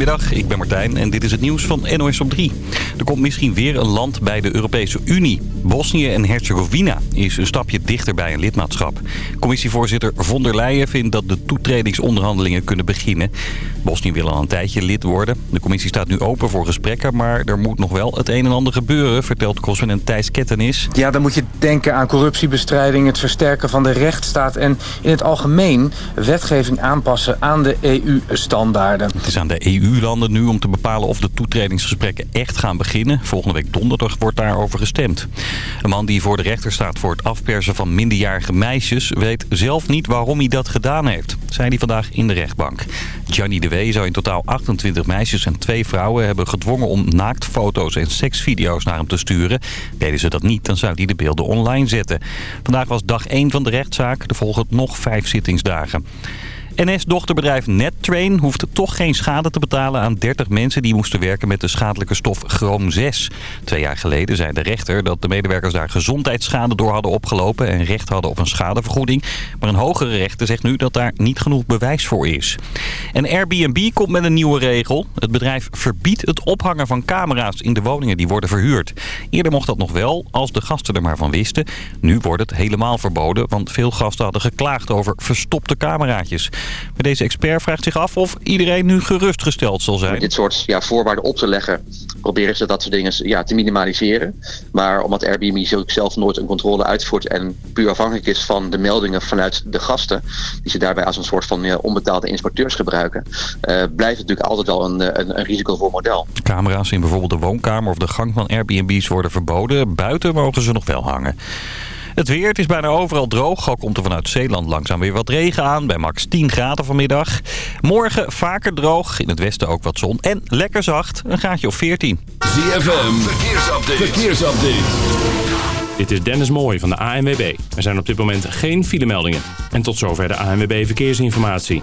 Goedemiddag, ik ben Martijn en dit is het nieuws van NOS op 3. Er komt misschien weer een land bij de Europese Unie. Bosnië en Herzegovina is een stapje dichter bij een lidmaatschap. Commissievoorzitter von der Leyen vindt dat de toetredingsonderhandelingen kunnen beginnen. Bosnië wil al een tijdje lid worden. De commissie staat nu open voor gesprekken, maar er moet nog wel het een en ander gebeuren, vertelt correspondent Thijs Kettenis. Ja, dan moet je denken aan corruptiebestrijding, het versterken van de rechtsstaat en in het algemeen wetgeving aanpassen aan de EU-standaarden. Het is aan de EU-landen nu om te bepalen of de toetredingsgesprekken echt gaan beginnen. Volgende week donderdag wordt daarover gestemd. Een man die voor de rechter staat voor het afpersen van minderjarige meisjes... weet zelf niet waarom hij dat gedaan heeft, zei hij vandaag in de rechtbank. Gianni de W. zou in totaal 28 meisjes en twee vrouwen hebben gedwongen om naaktfoto's en seksvideo's naar hem te sturen. Deden ze dat niet, dan zou hij de beelden online zetten. Vandaag was dag 1 van de rechtszaak. Er volgen nog vijf zittingsdagen. NS-dochterbedrijf NetTrain hoeft toch geen schade te betalen aan 30 mensen die moesten werken met de schadelijke stof chroom 6. Twee jaar geleden zei de rechter dat de medewerkers daar gezondheidsschade door hadden opgelopen en recht hadden op een schadevergoeding. Maar een hogere rechter zegt nu dat daar niet genoeg bewijs voor is. En Airbnb komt met een nieuwe regel. Het bedrijf verbiedt het ophangen van camera's in de woningen die worden verhuurd. Eerder mocht dat nog wel, als de gasten er maar van wisten. Nu wordt het helemaal verboden, want veel gasten hadden geklaagd over verstopte cameraatjes. Maar deze expert vraagt zich af of iedereen nu gerustgesteld zal zijn. Dit soort ja, voorwaarden op te leggen, proberen ze dat soort dingen ja, te minimaliseren. Maar omdat Airbnb zelf nooit een controle uitvoert en puur afhankelijk is van de meldingen vanuit de gasten, die ze daarbij als een soort van ja, onbetaalde inspecteurs gebruiken, uh, blijft het natuurlijk altijd wel een, een, een risicovol model. Camera's in bijvoorbeeld de woonkamer of de gang van Airbnb's worden verboden. Buiten mogen ze nog wel hangen. Het weer, het is bijna overal droog. Al komt er vanuit Zeeland langzaam weer wat regen aan. Bij max 10 graden vanmiddag. Morgen vaker droog. In het westen ook wat zon. En lekker zacht. Een graadje of 14. ZFM, verkeersupdate. verkeersupdate. Dit is Dennis Mooij van de ANWB. Er zijn op dit moment geen filemeldingen. En tot zover de ANWB Verkeersinformatie.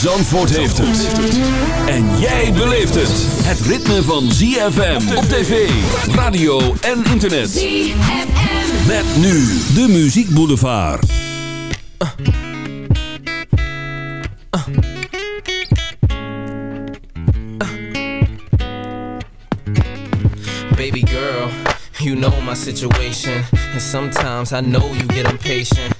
Zandvoort heeft het. En jij beleeft het. Het ritme van ZFM op tv, radio en internet. ZFM. Met nu de Muziek Boulevard. Uh. Uh. Baby girl, you know my situation. And sometimes I know you get impatient.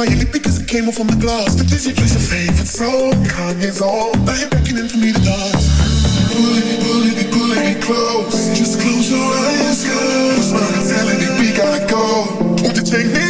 Why quietly because it came off on the glass. The dizzy plays your favorite song. Kanye's on. Now you're beckoning for me to dance. Pulling me, pulling me, pulling me close. Just close your eyes, girl. Cause my mentality, we gotta go. Won't you take me?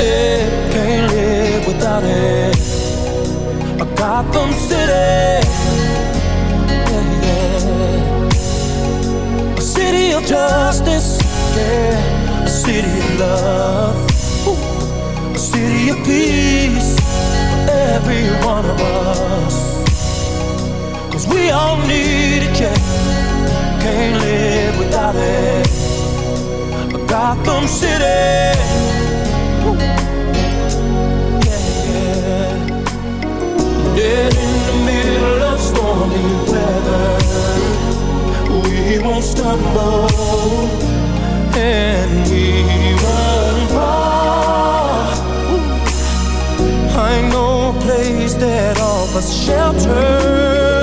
yeah. Can't live without it. A Gotham City, yeah, yeah. A city of justice, yeah. A city of love, a city of peace for every one of us. Cause we all need it, yeah. Can't live without it. A Gotham City, stormy weather. We won't stumble and we won't fall. I know a place that offers shelter.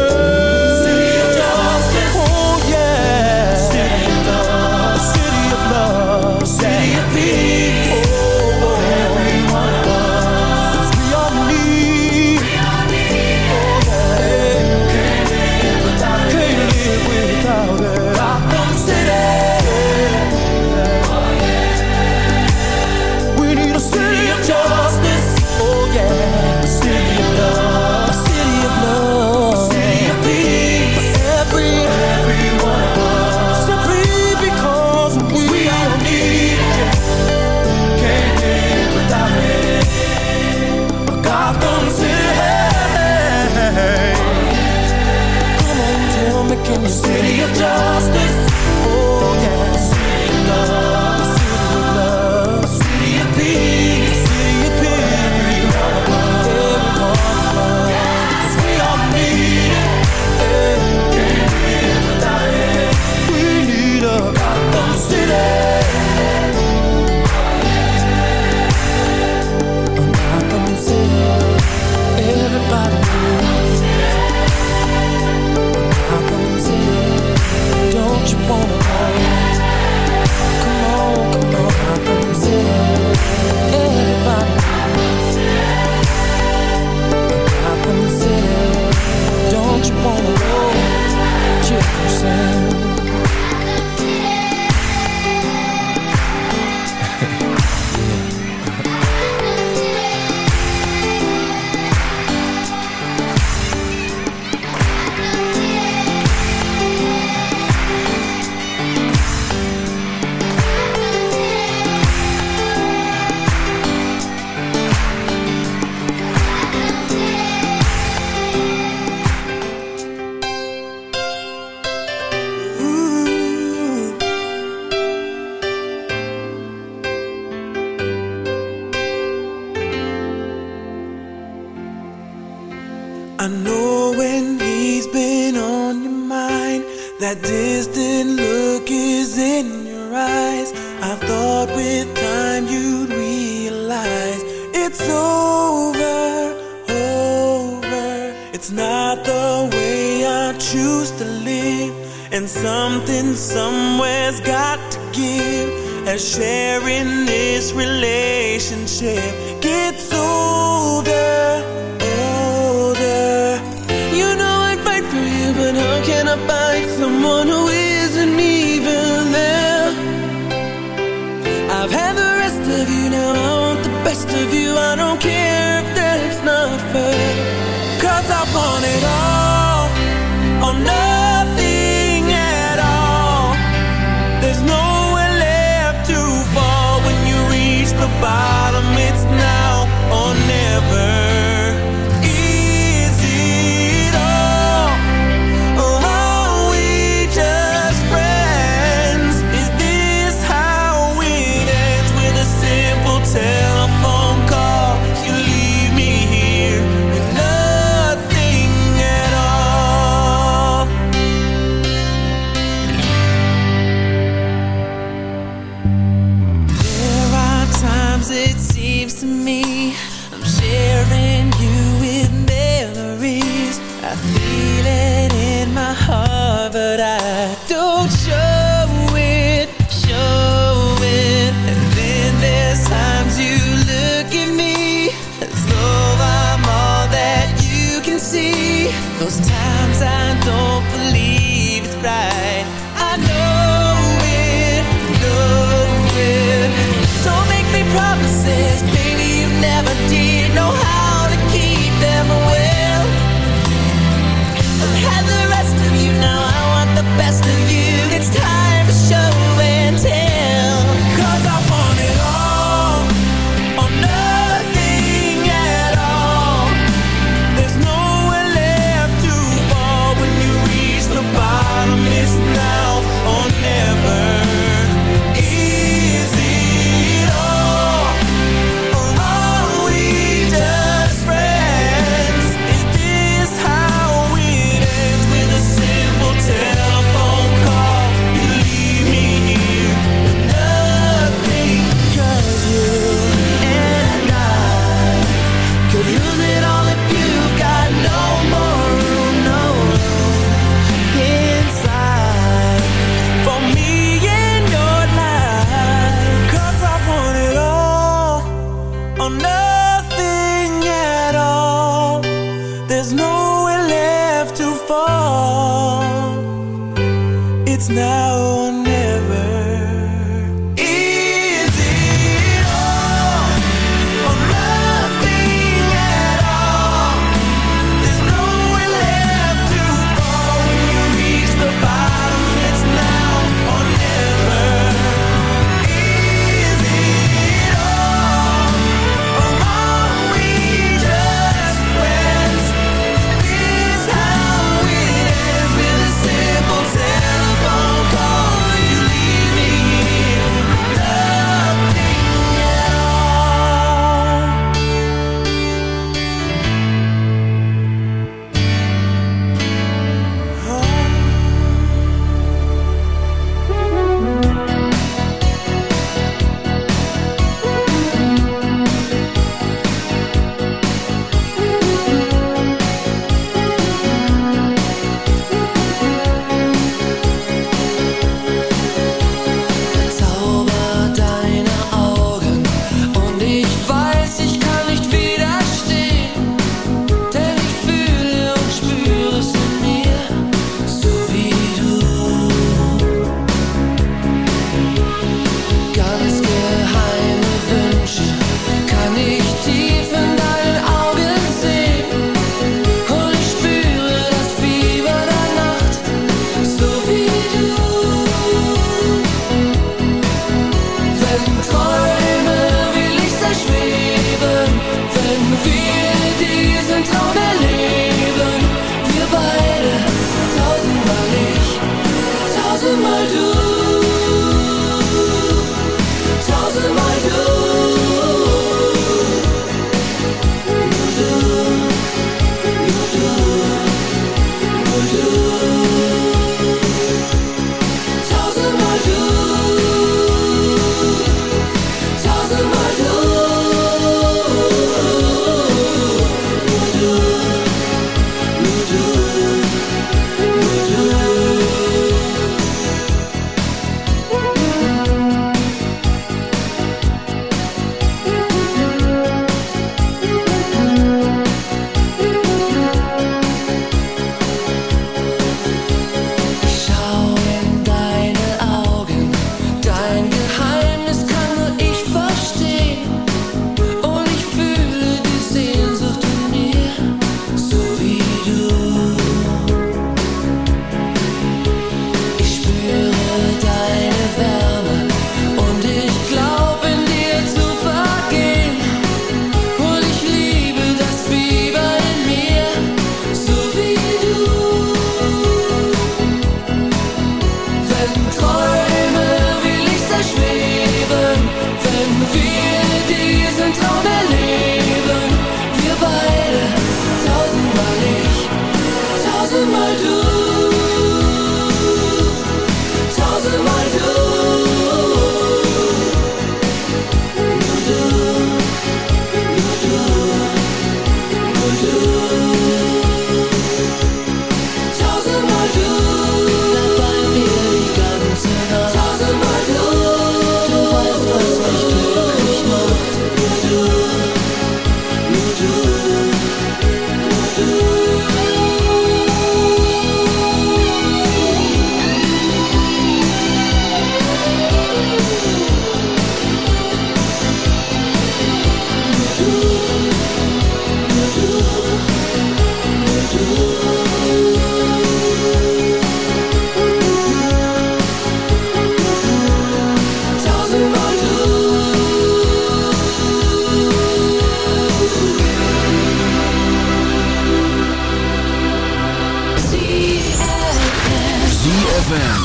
ZFM.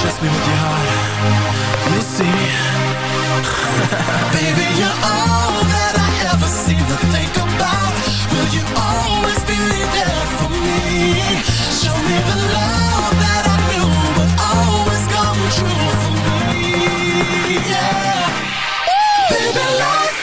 Trust me with your heart. Let me see. Baby, you're all that I ever seem to think about. Will you always be there for me? Show me the love that I knew would always come true for me. Yeah. Baby, life.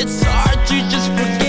it's hard to just forget.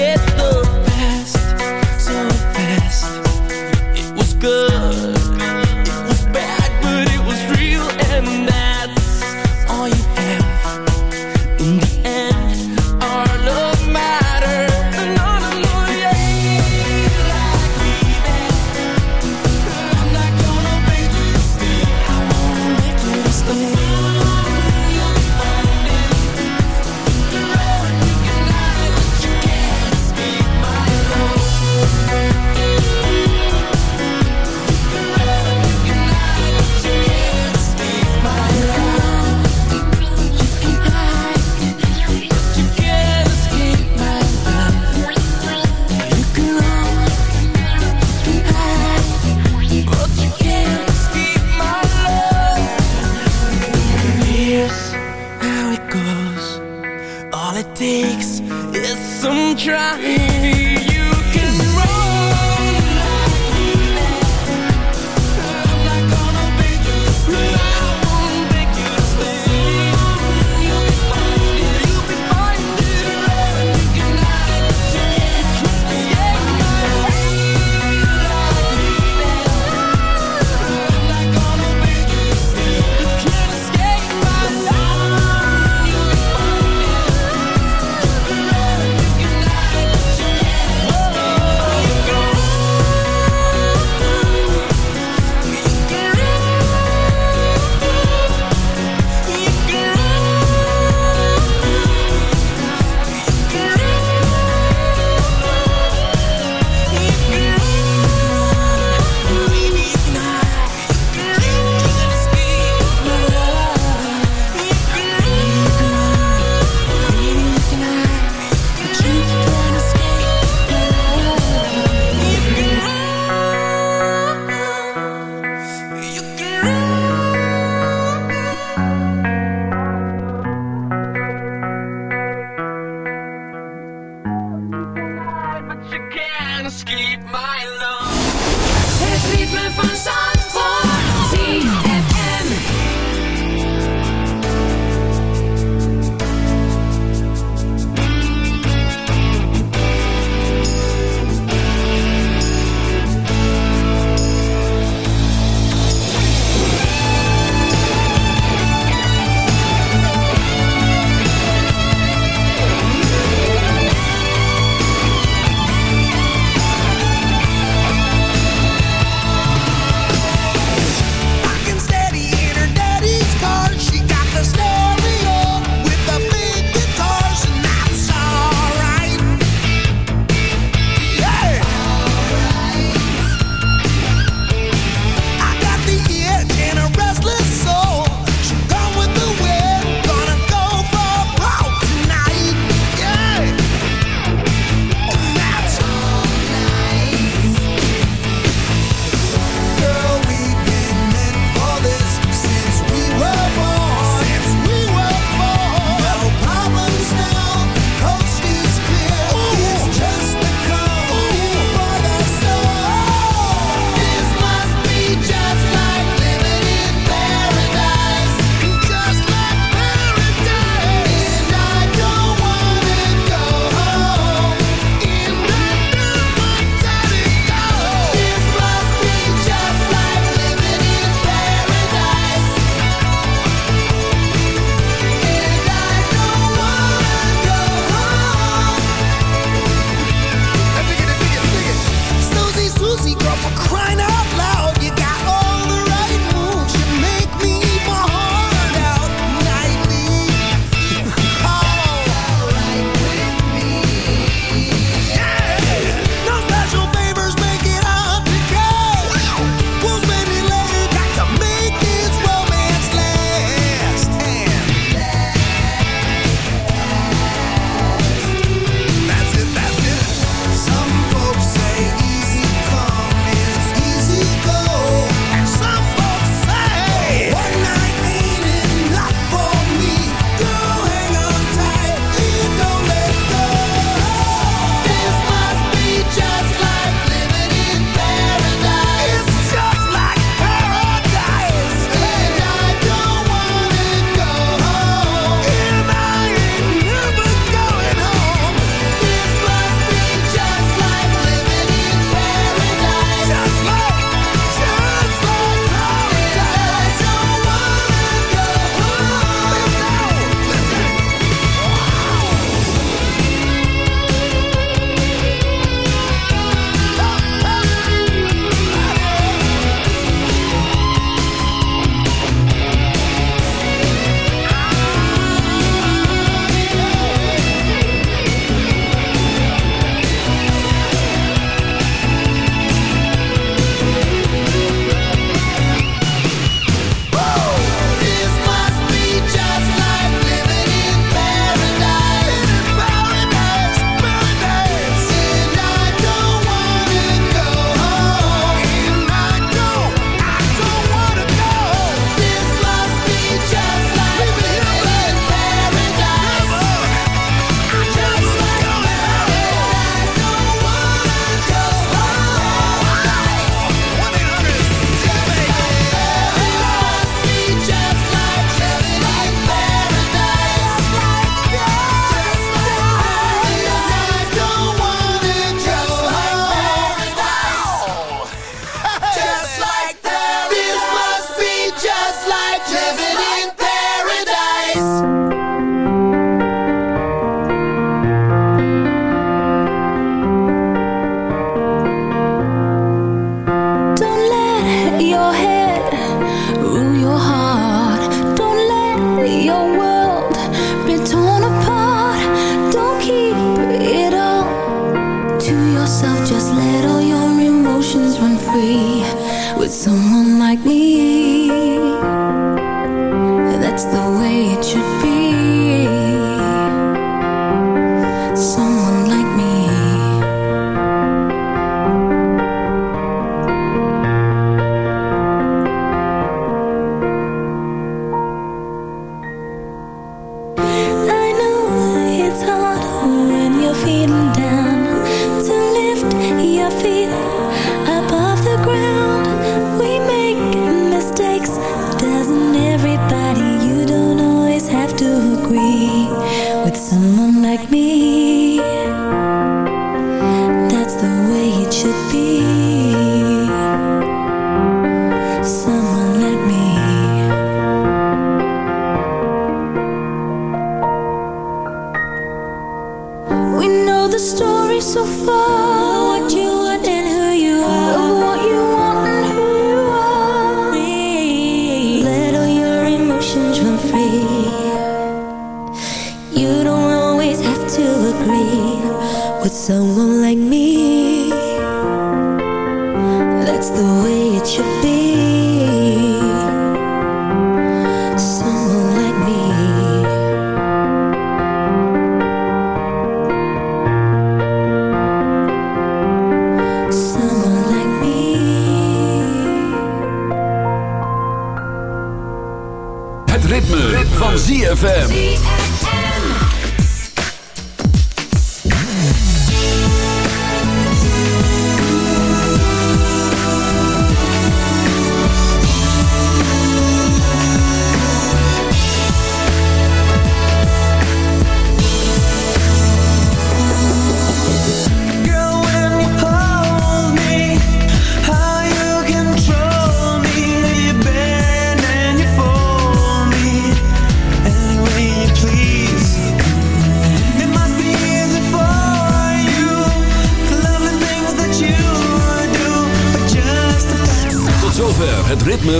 Someone like me